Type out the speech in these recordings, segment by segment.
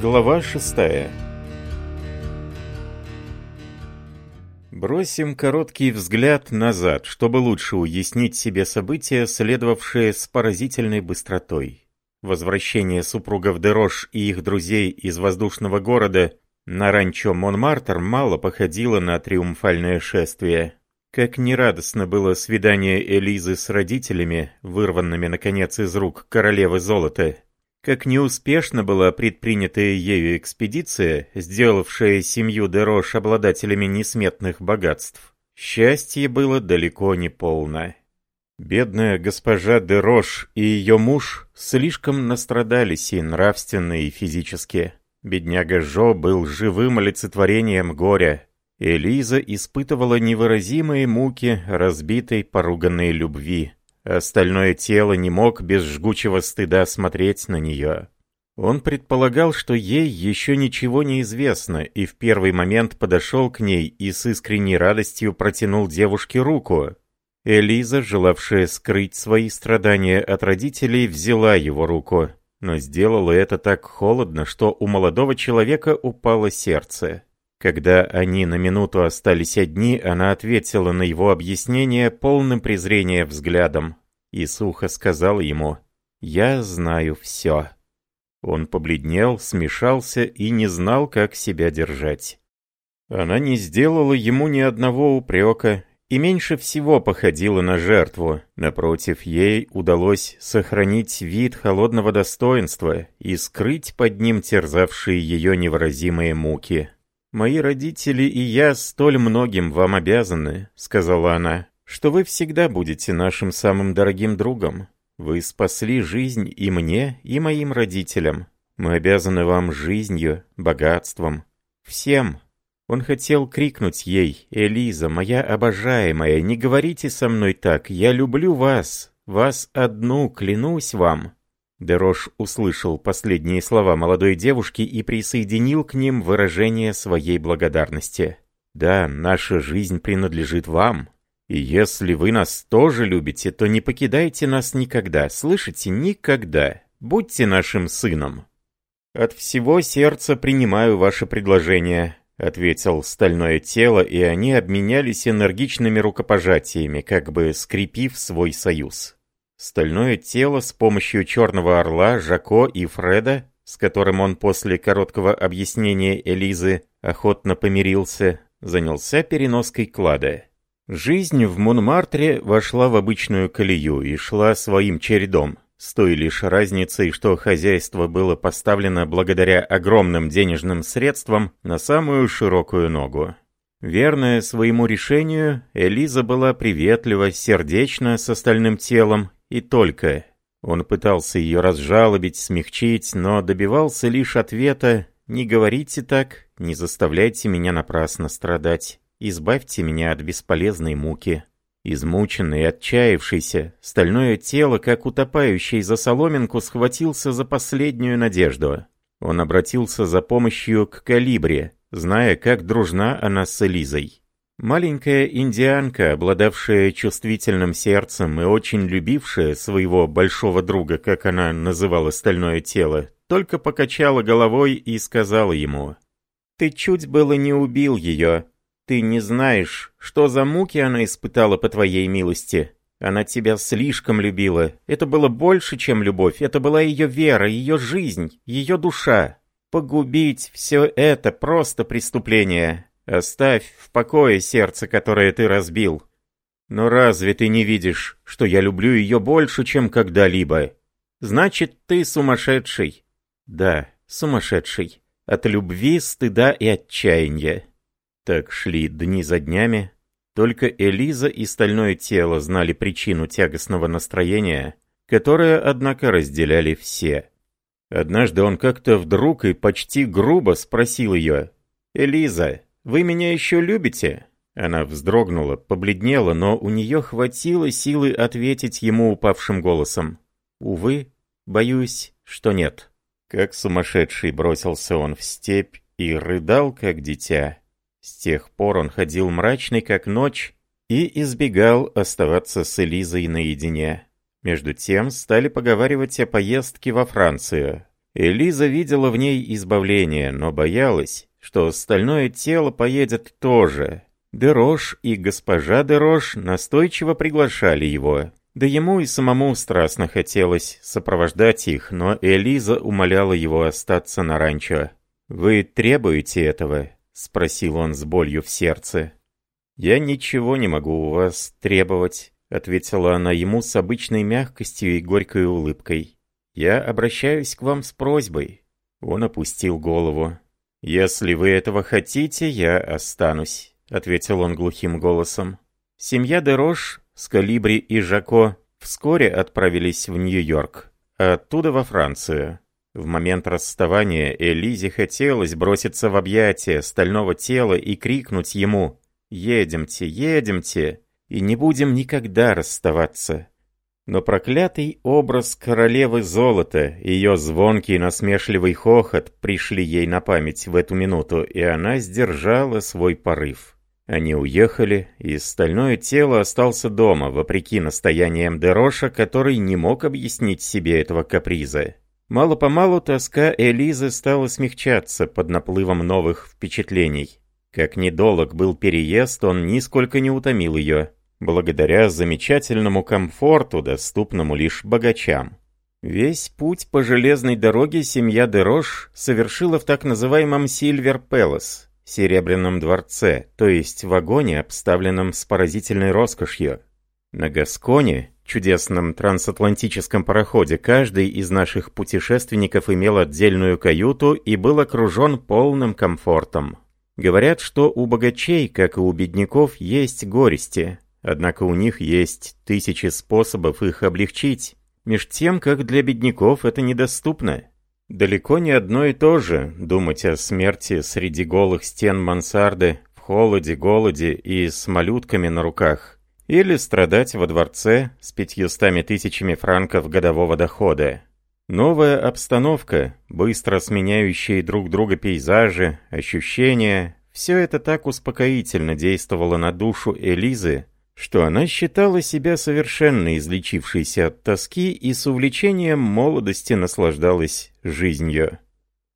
Глава 6 Бросим короткий взгляд назад, чтобы лучше уяснить себе события, следовавшие с поразительной быстротой. Возвращение супругов Дерош и их друзей из воздушного города на ранчо Монмартр мало походило на триумфальное шествие. Как нерадостно было свидание Элизы с родителями, вырванными, наконец, из рук королевы золота. Как неуспешно была предпринятая ею экспедиция, сделавшая семью Дерош обладателями несметных богатств, счастье было далеко не полно. Бедная госпожа Дерош и ее муж слишком настрадались и нравственно, и физически. Бедняга Жо был живым олицетворением горя. Элиза испытывала невыразимые муки разбитой поруганной любви. Остальное тело не мог без жгучего стыда смотреть на нее. Он предполагал, что ей еще ничего не известно, и в первый момент подошел к ней и с искренней радостью протянул девушке руку. Элиза, желавшая скрыть свои страдания от родителей, взяла его руку, но сделала это так холодно, что у молодого человека упало сердце. Когда они на минуту остались одни, она ответила на его объяснение полным презрения взглядом и сухо сказала ему «Я знаю все». Он побледнел, смешался и не знал, как себя держать. Она не сделала ему ни одного упрека и меньше всего походила на жертву. Напротив, ей удалось сохранить вид холодного достоинства и скрыть под ним терзавшие ее невыразимые муки. «Мои родители и я столь многим вам обязаны», — сказала она, «что вы всегда будете нашим самым дорогим другом. Вы спасли жизнь и мне, и моим родителям. Мы обязаны вам жизнью, богатством. Всем». Он хотел крикнуть ей, «Элиза, моя обожаемая, не говорите со мной так, я люблю вас, вас одну, клянусь вам». Дерош услышал последние слова молодой девушки и присоединил к ним выражение своей благодарности. «Да, наша жизнь принадлежит вам. И если вы нас тоже любите, то не покидайте нас никогда, слышите, никогда. Будьте нашим сыном». «От всего сердца принимаю ваше предложение», — ответил стальное тело, и они обменялись энергичными рукопожатиями, как бы скрепив свой союз. Стальное тело с помощью Черного Орла, Жако и Фреда, с которым он после короткого объяснения Элизы охотно помирился, занялся переноской клада. Жизнь в Монмартре вошла в обычную колею и шла своим чередом, с той лишь разницей, что хозяйство было поставлено благодаря огромным денежным средствам на самую широкую ногу. Верная своему решению, Элиза была приветлива, сердечна с остальным телом и только. Он пытался ее разжалобить, смягчить, но добивался лишь ответа «Не говорите так, не заставляйте меня напрасно страдать, избавьте меня от бесполезной муки». Измученный, отчаявшийся, стальное тело, как утопающий за соломинку, схватился за последнюю надежду. Он обратился за помощью к Калибре, зная, как дружна она с Элизой. Маленькая индианка, обладавшая чувствительным сердцем и очень любившая своего большого друга, как она называла стальное тело, только покачала головой и сказала ему, «Ты чуть было не убил ее. Ты не знаешь, что за муки она испытала по твоей милости. Она тебя слишком любила. Это было больше, чем любовь. Это была ее вера, ее жизнь, ее душа. Погубить все это просто преступление. Оставь в покое сердце, которое ты разбил. Но разве ты не видишь, что я люблю ее больше, чем когда-либо? Значит, ты сумасшедший. Да, сумасшедший. От любви, стыда и отчаяния. Так шли дни за днями. Только Элиза и стальное тело знали причину тягостного настроения, которое, однако, разделяли все. Однажды он как-то вдруг и почти грубо спросил ее. «Элиза, вы меня еще любите?» Она вздрогнула, побледнела, но у нее хватило силы ответить ему упавшим голосом. «Увы, боюсь, что нет». Как сумасшедший бросился он в степь и рыдал, как дитя. С тех пор он ходил мрачный, как ночь, и избегал оставаться с Элизой наедине. Между тем стали поговаривать о поездке во Францию. Элиза видела в ней избавление, но боялась, что стальное тело поедет тоже. Дерош и госпожа Дерош настойчиво приглашали его. Да ему и самому страстно хотелось сопровождать их, но Элиза умоляла его остаться на ранчо. «Вы требуете этого?» — спросил он с болью в сердце. «Я ничего не могу у вас требовать», — ответила она ему с обычной мягкостью и горькой улыбкой. «Я обращаюсь к вам с просьбой». Он опустил голову. «Если вы этого хотите, я останусь», — ответил он глухим голосом. Семья Дерош Скалибри и Жако вскоре отправились в Нью-Йорк, а оттуда во Францию. В момент расставания Элизе хотелось броситься в объятия стального тела и крикнуть ему «Едемте, едемте!» и не будем никогда расставаться. Но проклятый образ королевы золота, ее звонкий насмешливый хохот пришли ей на память в эту минуту, и она сдержала свой порыв. Они уехали, и стальное тело остался дома, вопреки настояниям Дероша, который не мог объяснить себе этого каприза. Мало-помалу тоска Элизы стала смягчаться под наплывом новых впечатлений. Как недолог был переезд, он нисколько не утомил ее благодаря замечательному комфорту, доступному лишь богачам. Весь путь по железной дороге семья Дерош совершила в так называемом Сильвер Пелос, Серебряном дворце, то есть вагоне, обставленном с поразительной роскошью. На Гасконе, чудесном трансатлантическом пароходе, каждый из наших путешественников имел отдельную каюту и был окружен полным комфортом. Говорят, что у богачей, как и у бедняков, есть горести – Однако у них есть тысячи способов их облегчить, меж тем, как для бедняков это недоступно. Далеко не одно и то же думать о смерти среди голых стен мансарды, в холоде, голоде и с малютками на руках. Или страдать во дворце с пятьюстами тысячами франков годового дохода. Новая обстановка, быстро сменяющие друг друга пейзажи, ощущения – все это так успокоительно действовало на душу Элизы, что она считала себя совершенно излечившейся от тоски и с увлечением молодости наслаждалась жизнью.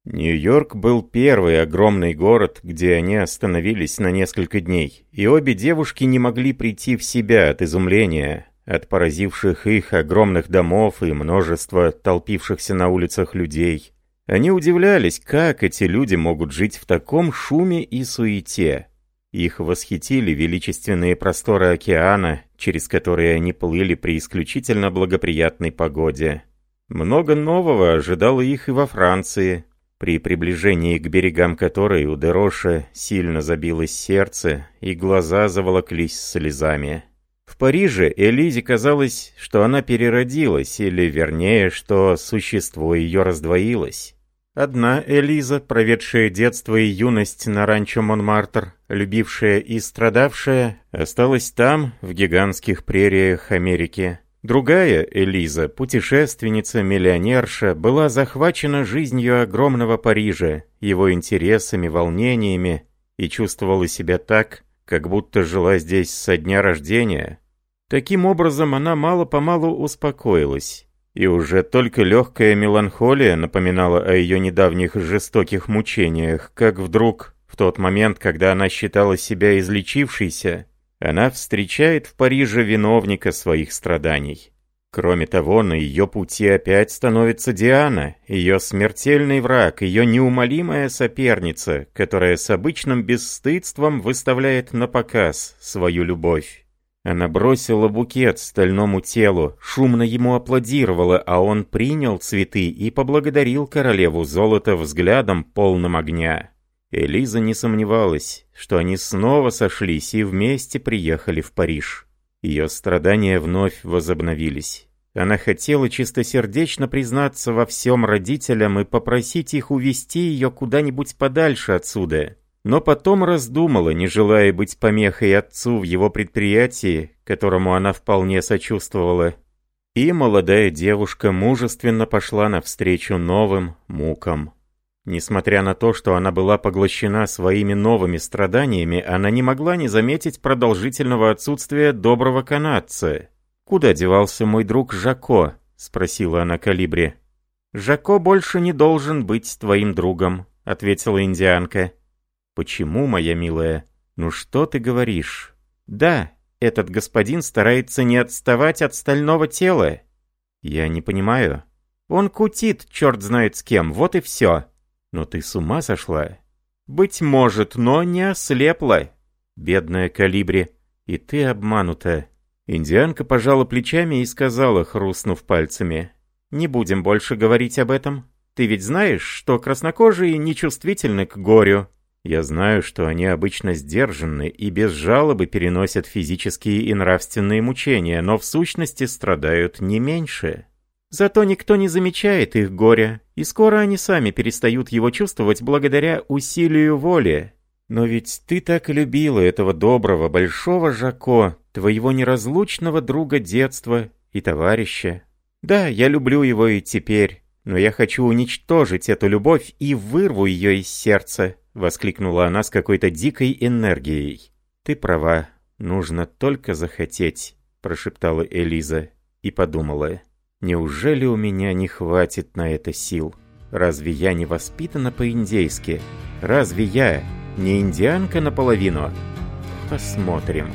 Нью-Йорк был первый огромный город, где они остановились на несколько дней, и обе девушки не могли прийти в себя от изумления, от поразивших их огромных домов и множества толпившихся на улицах людей. Они удивлялись, как эти люди могут жить в таком шуме и суете. Их восхитили величественные просторы океана, через которые они плыли при исключительно благоприятной погоде. Много нового ожидало их и во Франции, при приближении к берегам которой у Дероша сильно забилось сердце и глаза заволоклись слезами. В Париже Элизе казалось, что она переродилась, или вернее, что существо ее раздвоилось. Одна Элиза, проведшая детство и юность на ранчо Монмартр, любившая и страдавшая, осталась там, в гигантских прериях Америки. Другая Элиза, путешественница, миллионерша, была захвачена жизнью огромного Парижа, его интересами, волнениями, и чувствовала себя так, как будто жила здесь со дня рождения. Таким образом, она мало-помалу успокоилась и уже только легкая меланхолия напоминала о ее недавних жестоких мучениях, как вдруг, в тот момент, когда она считала себя излечившейся, она встречает в Париже виновника своих страданий. Кроме того, на ее пути опять становится Диана, ее смертельный враг, ее неумолимая соперница, которая с обычным бесстыдством выставляет на показ свою любовь. Она бросила букет стальному телу, шумно ему аплодировала, а он принял цветы и поблагодарил королеву золота взглядом полным огня. Элиза не сомневалась, что они снова сошлись и вместе приехали в Париж. Ее страдания вновь возобновились. Она хотела чистосердечно признаться во всем родителям и попросить их увести ее куда-нибудь подальше отсюда, но потом раздумала, не желая быть помехой отцу в его предприятии, которому она вполне сочувствовала. И молодая девушка мужественно пошла навстречу новым мукам. Несмотря на то, что она была поглощена своими новыми страданиями, она не могла не заметить продолжительного отсутствия доброго канадца. «Куда девался мой друг Жако?» — спросила она Калибри. «Жако больше не должен быть твоим другом», — ответила индианка. «Почему, моя милая? Ну что ты говоришь?» «Да, этот господин старается не отставать от стального тела». «Я не понимаю». «Он кутит, черт знает с кем, вот и все». «Но ты с ума сошла?» «Быть может, но не ослепла». «Бедная Калибри, и ты обманута». Индианка пожала плечами и сказала, хрустнув пальцами. «Не будем больше говорить об этом. Ты ведь знаешь, что краснокожие нечувствительны к горю. Я знаю, что они обычно сдержаны и без жалобы переносят физические и нравственные мучения, но в сущности страдают не меньше. Зато никто не замечает их горя, и скоро они сами перестают его чувствовать благодаря усилию воли. Но ведь ты так любила этого доброго, большого Жако, твоего неразлучного друга детства и товарища. Да, я люблю его и теперь, но я хочу уничтожить эту любовь и вырву ее из сердца. — воскликнула она с какой-то дикой энергией. «Ты права, нужно только захотеть», — прошептала Элиза и подумала. «Неужели у меня не хватит на это сил? Разве я не воспитана по-индейски? Разве я не индианка наполовину?» «Посмотрим».